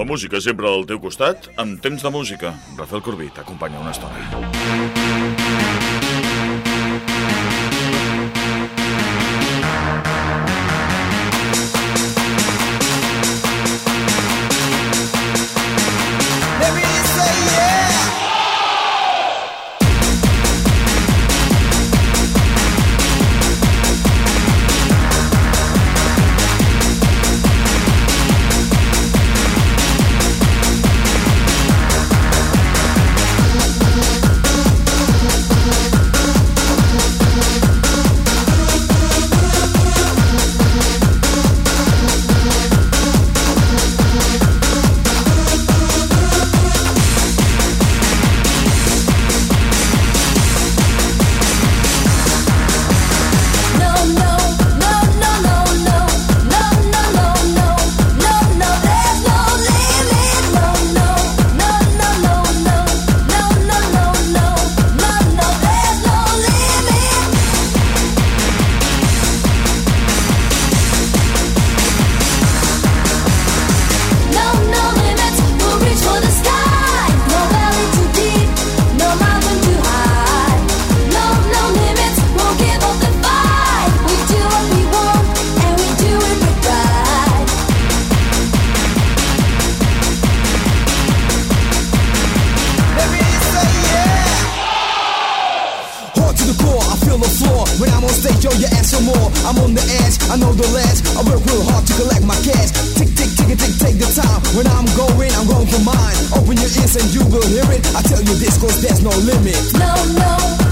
La música sempre al teu costat, amb temps de música. Rafael Corbí t'acompanya una estona. Floor. When I'm on stage, yo, you ask for more. I'm on the edge, I know the ledge. I work real hard to collect my cash. Tick, tick, tick, tick, take the time. When I'm going, I'm going for mine. Open your ears and you will hear it. I tell you this, cause there's no limit. No, no, no, no,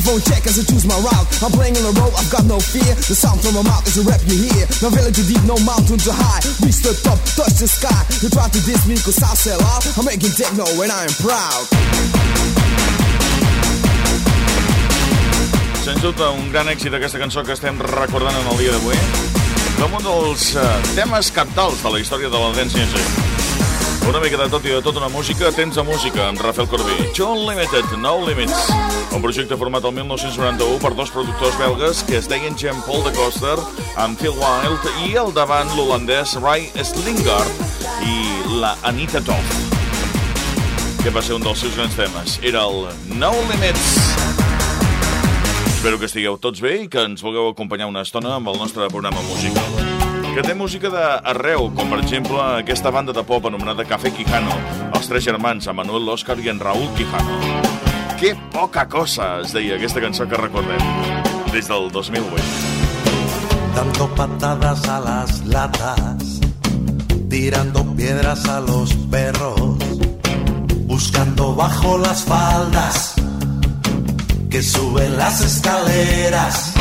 Microphone check as I choose my route. I'm playing on the road, I've got no fear. The sound from my mouth is a rap you hear. No valley too deep, no mountain too high. Reach the top, touch the sky. You try to diss me cause I sell out. I'm making techno when I am proud. Sens dubte, un gran èxit aquesta cançó que estem recordant en el dia d'avui. Com un dels uh, temes captals de la història de la dance music. Una mica de tot i de tota una música, temps de música, amb Rafael Corbí. Joe Unlimited, No Limits. Un projecte format el 1991 per dos productors belgues que es deien Jean-Paul de Coster amb Phil Wild i al davant l'holandès Ray Slingard i la Anita Toff que va ser un dels seus grans temes. Era el No Limits. Espero que estigueu tots bé i que ens vulgueu acompanyar una estona amb el nostre programa musical. Que té música d'arreu, com per exemple aquesta banda de pop anomenada Café Quijano, els tres germans, Manuel, l'Òscar i en Raúl Quijano. Que poca cosa, es deia aquesta cançó que recordem, des del 2008. dando patadas a las latas, tirando piedras a los perros, buscando bajo las faldas que suben las escaleras.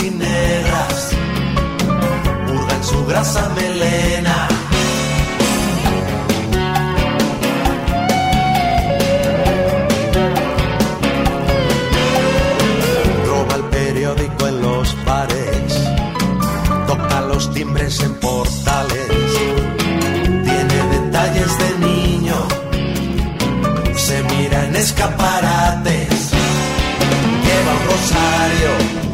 blancas y purga en su grasa melena. Roba el periódico en los pares, toca los timbres en portales, tiene detalles de niño, se mira en escaparates, lleva un rosario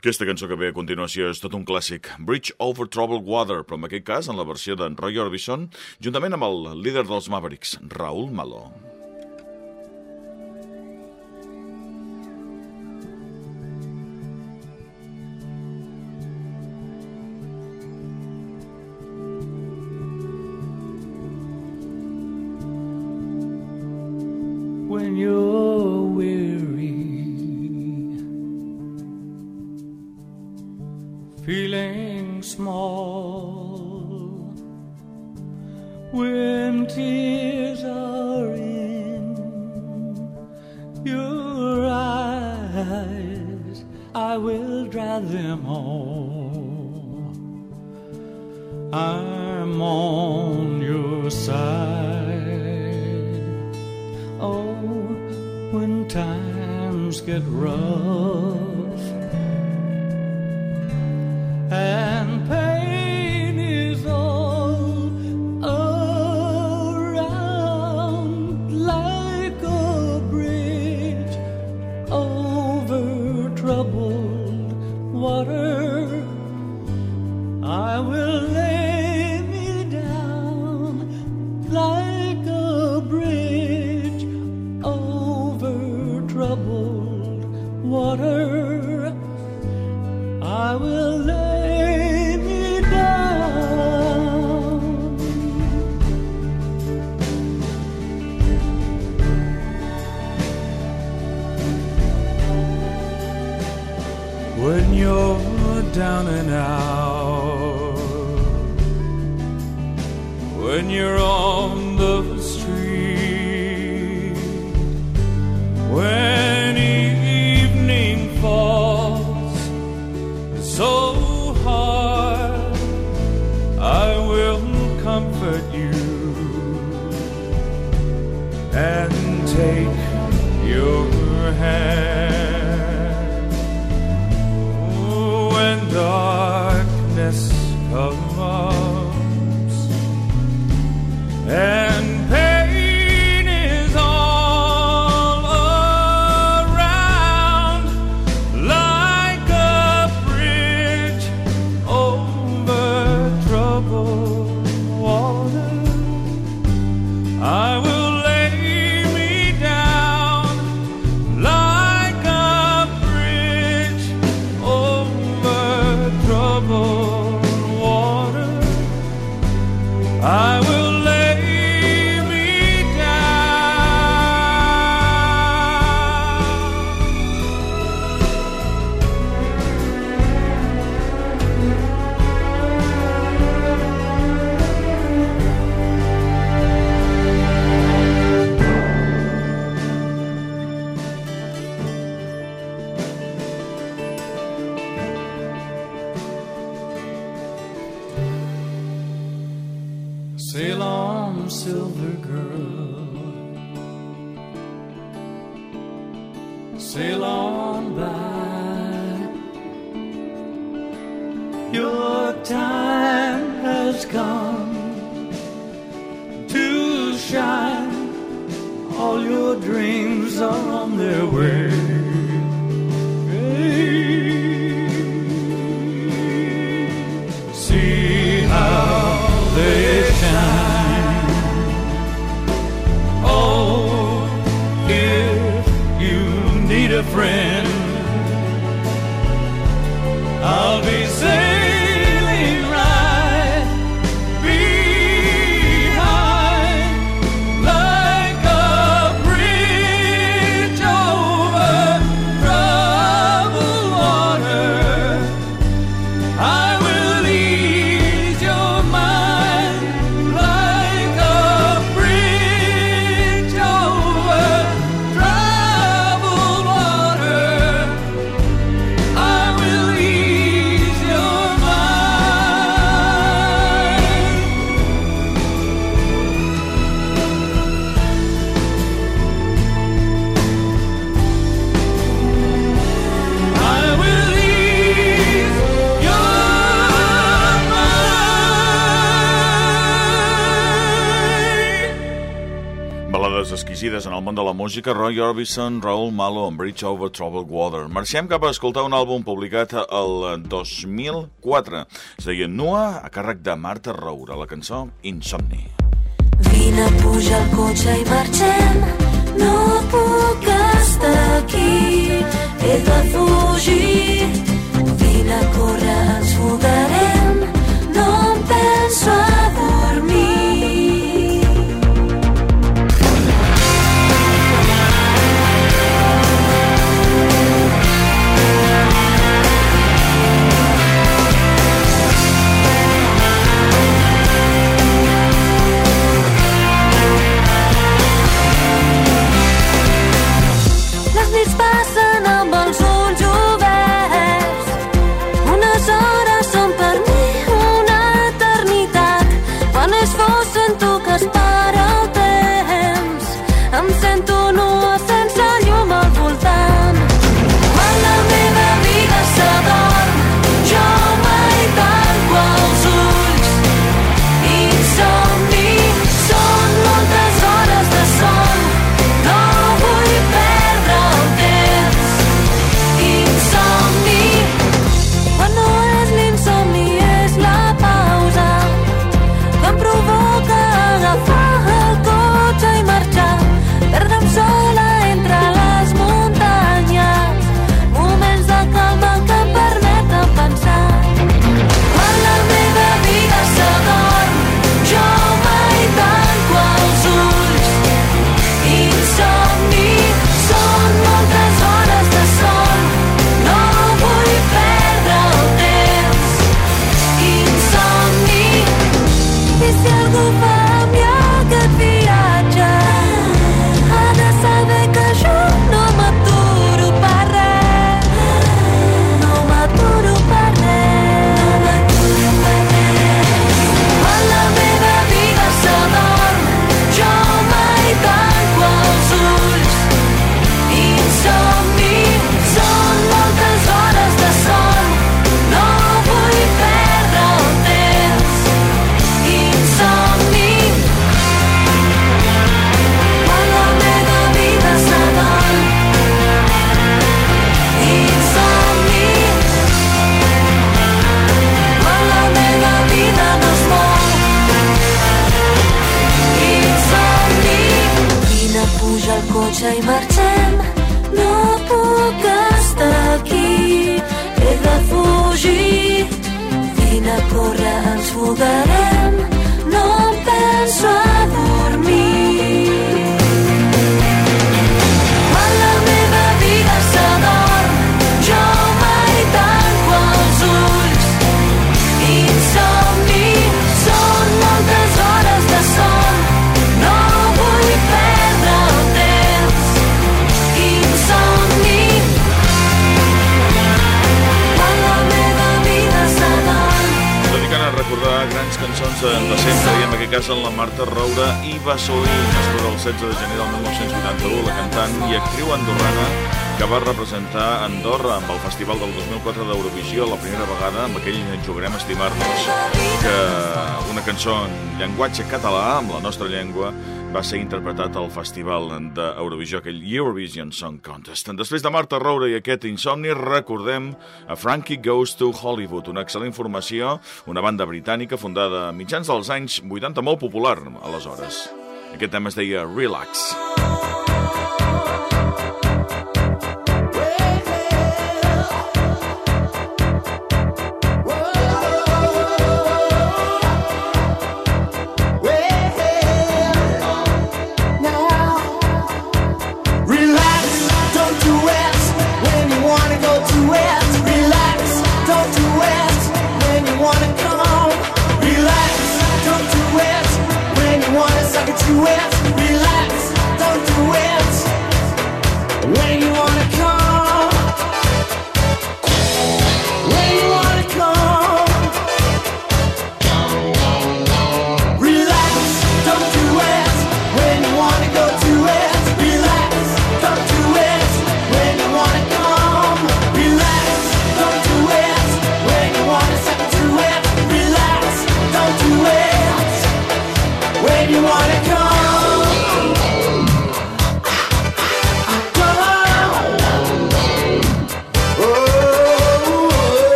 Aquesta cançó que ve a continuació és tot un clàssic, Bridge Over Troubled Water, però en aquest cas en la versió d'en Roy Orbison, juntament amb el líder dels Mavericks, Raúl Maló. will drive them home. I'm on your side. Oh, when times get rough and you're down and out, when you're on. Sail on, silver girl. Sail on by. Your time has come to shine. All your dreams are on their way. món de la música, Roy Orbison, Raul Malo Bridge Over Troubled Water. Marxem cap a escoltar un àlbum publicat el 2004. Es deia Nua, a càrrec de Marta Roura, la cançó Insomni. Vine, puja al cotxe i marxem, no puc estar aquí, he de fugir. Vine, corre, ens fugarem. Shai Martín. de sempre, i en aquest cas en la Marta Roura i Bassoí, nascuda el 16 de gener del 1981, la cantant i actriu andorrana que va representar Andorra amb el Festival del 2004 d'Eurovisió la primera vegada amb aquell Jugarem estimar-nos, que una cançó en llenguatge català, amb la nostra llengua, va ser interpretat al Festival d'Eurovisió, aquell Eurovision Song Contest. Després de Marta Roura i aquest insomni, recordem a Frankie Goes to Hollywood, una excel·lent formació, una banda britànica fundada a mitjans dels anys 80, molt popular aleshores. Aquest tema es deia Relax. Relax, where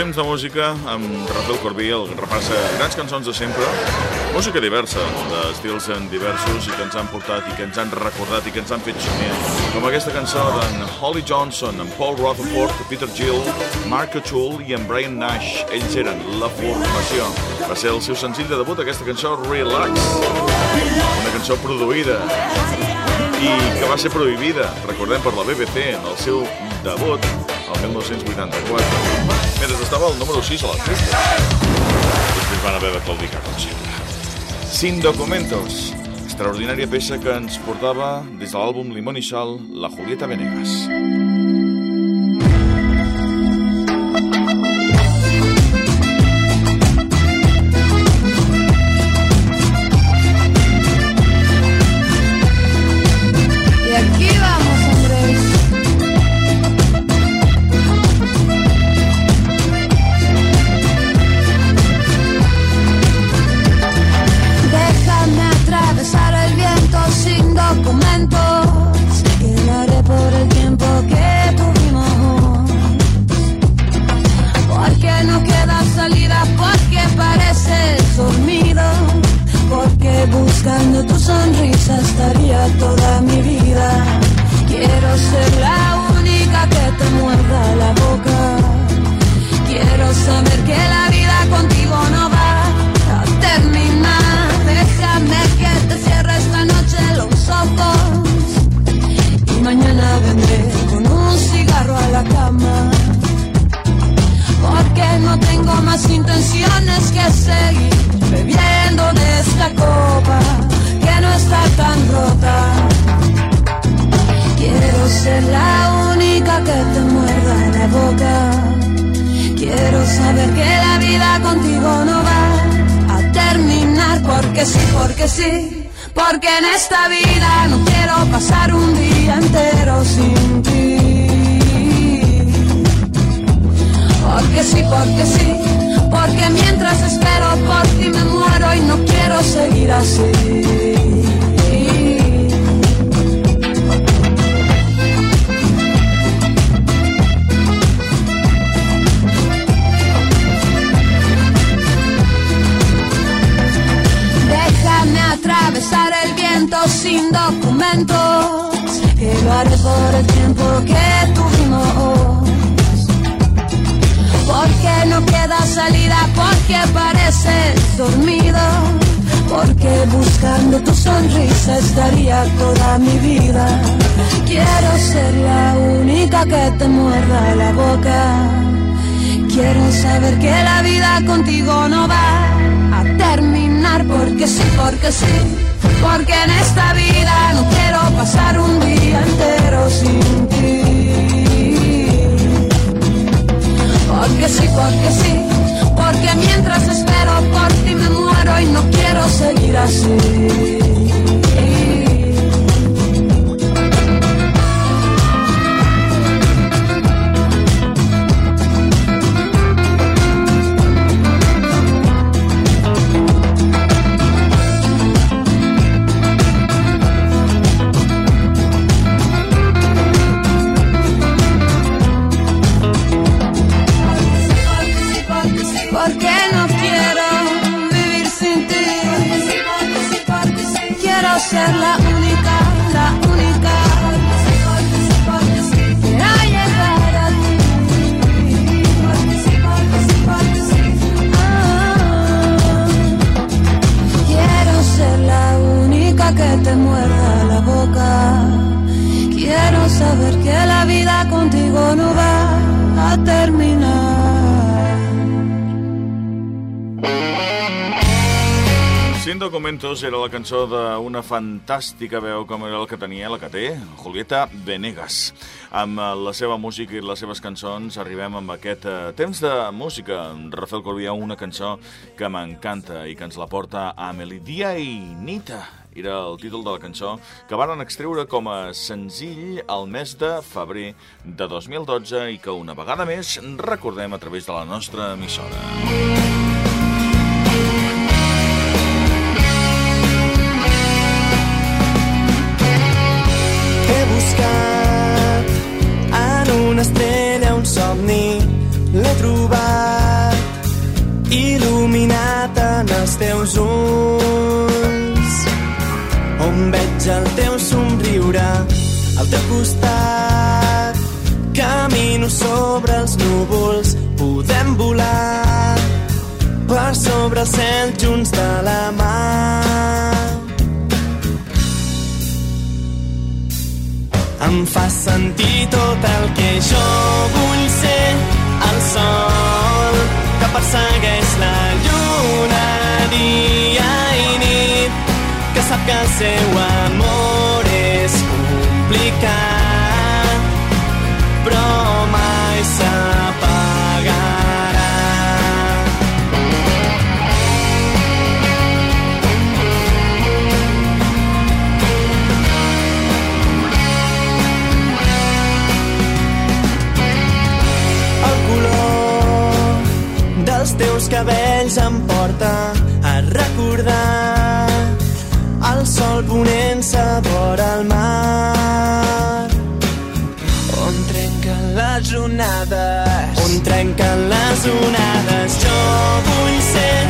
Temps de música amb Rafael Corbí, el repassa grans cançons de sempre, música diversa, d'estils diversos i que ens han portat i que ens han recordat i que ens han fet somiar. Com aquesta cançó d'en Holly Johnson, en Paul Rutherford, Peter Gill, Mark O'Toole i en Brian Nash. Ells eren La Formació. Va ser el seu senzill de debut, aquesta cançó Relax. Una cançó produïda i que va ser prohibida, recordem, per la BBC en el seu debut 1984. Mentre estava al número 6 a les festes. Després van haver de claudicar, com sempre. Sin documentos. Extraordinària peça que ens portava des de l'àlbum Limón i Sal, la Julieta Venegas. Porque sí, porque en esta vida no quiero pasar un día entero sin ti. Porque sí, porque sí, porque mientras espero por ti me muero y no quiero seguir así. Sin documentos, que lo por el tiempo que tuvimos. Porque no queda salida, porque pareces dormido. Porque buscando tu sonrisa estaría toda mi vida. Quiero ser la única que te muerda la boca. Quiero saber que la vida contigo no va terminar porque sí, porque sí. Porque en esta vida no quiero pasar un día entero sin ti. Porque sí, porque sí, porque mientras espero por ti me muero y no quiero seguir así. Sin documentos era la cançó d'una fantàstica veu com era el que tenia, la que té, Julieta Venegas. Amb eh, la seva música i les seves cançons arribem amb aquest eh, temps de música. Rafael Corbia, una cançó que m'encanta i que ens la porta a Melidia i Nita. Era el títol de la cançó que varen extreure com a senzill al mes de febrer de 2012 i que una vegada més recordem a través de la nostra emissora. He una estrella un somni, l'he trobat il·luminat en els teus ulls, on veig el teu somriure al teu costat. Camino sobre els núvols, podem volar per sobre el cel junts de la mà. Em fa sentir tot el que jo vull ser el sol que persegueix la lluna dia i nit que sap que el seu amor és complicat vora el mar. On trenquen les onades. On trenquen les onades. Jo vull ser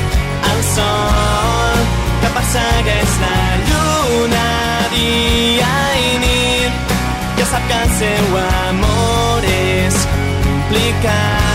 el sol que persegueix la lluna dia i nit. Que sap que el seu amor és complicat.